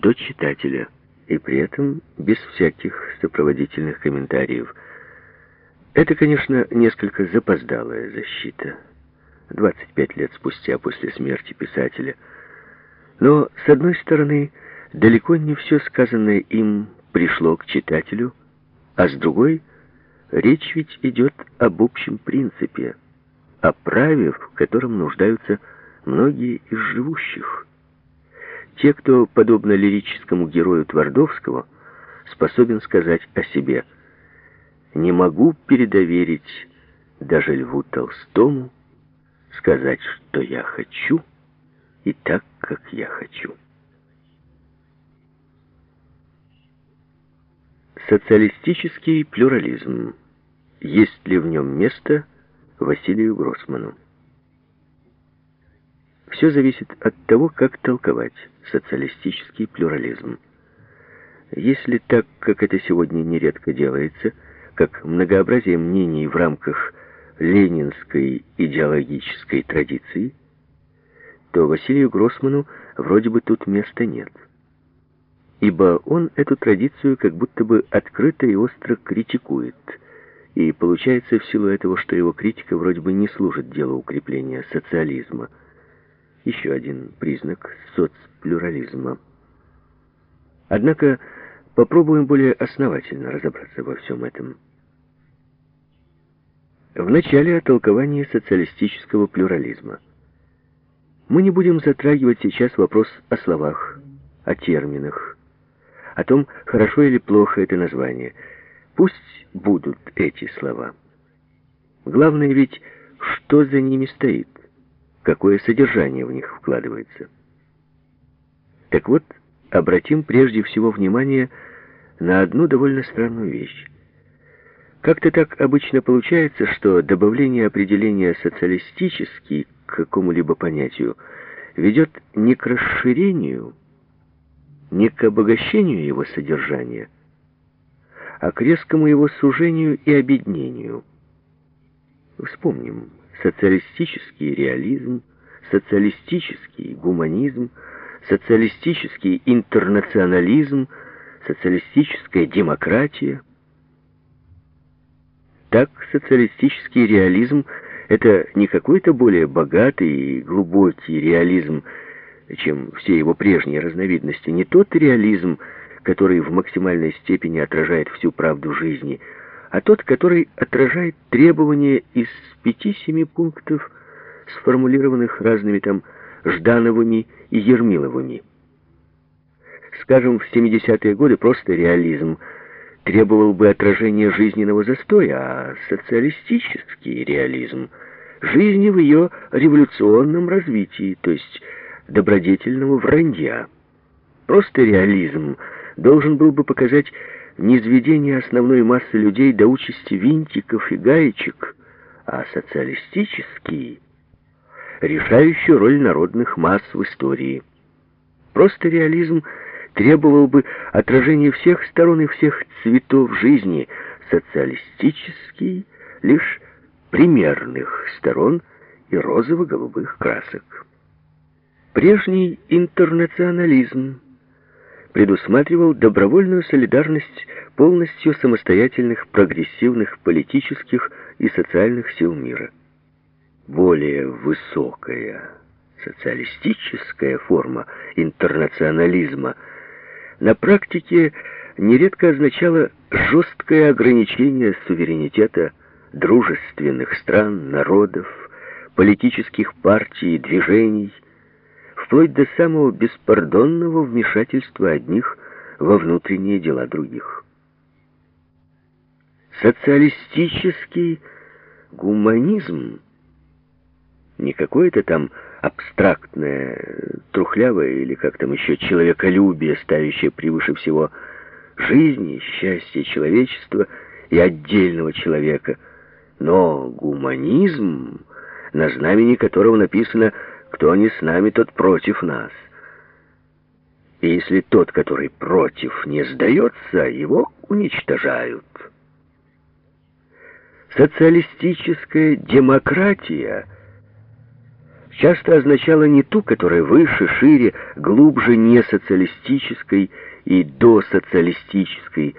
до читателя, и при этом без всяких сопроводительных комментариев. Это, конечно, несколько запоздалая защита. 25 лет спустя после смерти писателя. Но, с одной стороны, далеко не все сказанное им пришло к читателю, а с другой, речь ведь идет об общем принципе, о праве, в котором нуждаются многие из живущих. Те, кто, подобно лирическому герою Твардовского, способен сказать о себе «Не могу передоверить даже Льву Толстому сказать, что я хочу, и так, как я хочу». Социалистический плюрализм. Есть ли в нем место Василию Гроссману? Все зависит от того, как толковать социалистический плюрализм. Если так, как это сегодня нередко делается, как многообразие мнений в рамках ленинской идеологической традиции, то Василию Гроссману вроде бы тут места нет ибо он эту традицию как будто бы открыто и остро критикует. И получается в силу этого, что его критика вроде бы не служит делу укрепления социализма. Еще один признак соцплюрализма. Однако попробуем более основательно разобраться во всем этом. В начале о толковании социалистического плюрализма. Мы не будем затрагивать сейчас вопрос о словах, о терминах, о том, хорошо или плохо это название. Пусть будут эти слова. Главное ведь, что за ними стоит, какое содержание в них вкладывается. Так вот, обратим прежде всего внимание на одну довольно странную вещь. Как-то так обычно получается, что добавление определения «социалистический» к какому-либо понятию ведет не к расширению, не к обогащению его содержания, а к резкому его сужению и обеднению. Вспомним социалистический реализм, социалистический гуманизм, социалистический интернационализм, социалистическая демократия. Так социалистический реализм — это не какой-то более богатый и глубокий реализм, чем все его прежние разновидности, не тот реализм, который в максимальной степени отражает всю правду жизни, а тот, который отражает требования из пяти-семи пунктов, сформулированных разными там Ждановыми и Ермиловыми. Скажем, в 70-е годы просто реализм требовал бы отражения жизненного застоя, а социалистический реализм — жизни в ее революционном развитии, то есть добродетельного вранья. Просто реализм должен был бы показать низведение основной массы людей до участи винтиков и гаечек, а социалистический — решающую роль народных масс в истории. Просто реализм требовал бы отражения всех сторон и всех цветов жизни, социалистический — лишь примерных сторон и розово-голубых красок. Прежний интернационализм предусматривал добровольную солидарность полностью самостоятельных прогрессивных политических и социальных сил мира. Более высокая социалистическая форма интернационализма на практике нередко означала жесткое ограничение суверенитета дружественных стран, народов, политических партий и движений – вплоть до самого беспардонного вмешательства одних во внутренние дела других. Социалистический гуманизм не какое-то там абстрактное, трухлявое или как там еще человеколюбие, ставящее превыше всего жизни, счастья человечества и отдельного человека, но гуманизм, на знамени которого написано кто не с нами, тот против нас. И если тот, который против, не сдается, его уничтожают. Социалистическая демократия часто означала не ту, которая выше, шире, глубже не социалистической и досоциалистической,